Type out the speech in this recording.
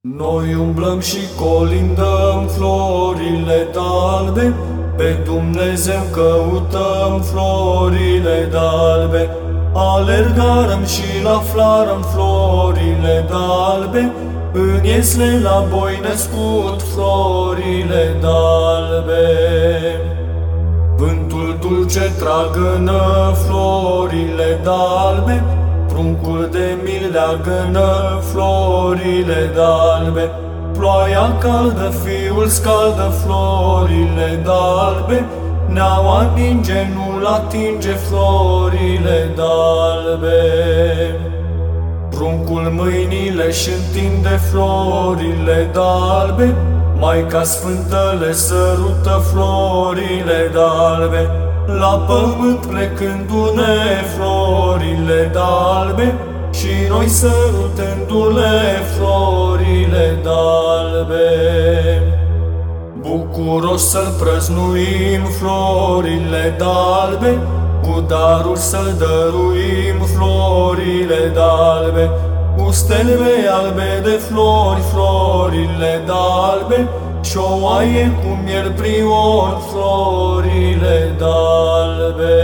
Noi umblăm și colindăm florile dalbe, pe Dumnezeu căutăm florile dalbe. Alergarăm și la flarăm florile dalbe, în iesle la boi născut florile dalbe. Vântul dulce tragănă florile dalbe, Pruncul de mil leagănă florile dalbe, Ploaia caldă, fiul scaldă florile dalbe, Neau atinge, nu-l atinge florile dalbe. Pruncul mâinile și întinde florile dalbe, Maica Sfântă le sărută florile dalbe, La pământ plecându-ne florile dalbe, Și noi sărutându-le florile dalbe. Bucuros să-L prăznuim florile dalbe, Cu darul să dăruim florile dalbe, Cu stelele albe de flori, florile dalbe, Și o oaie cu miel prior, florile dalbe.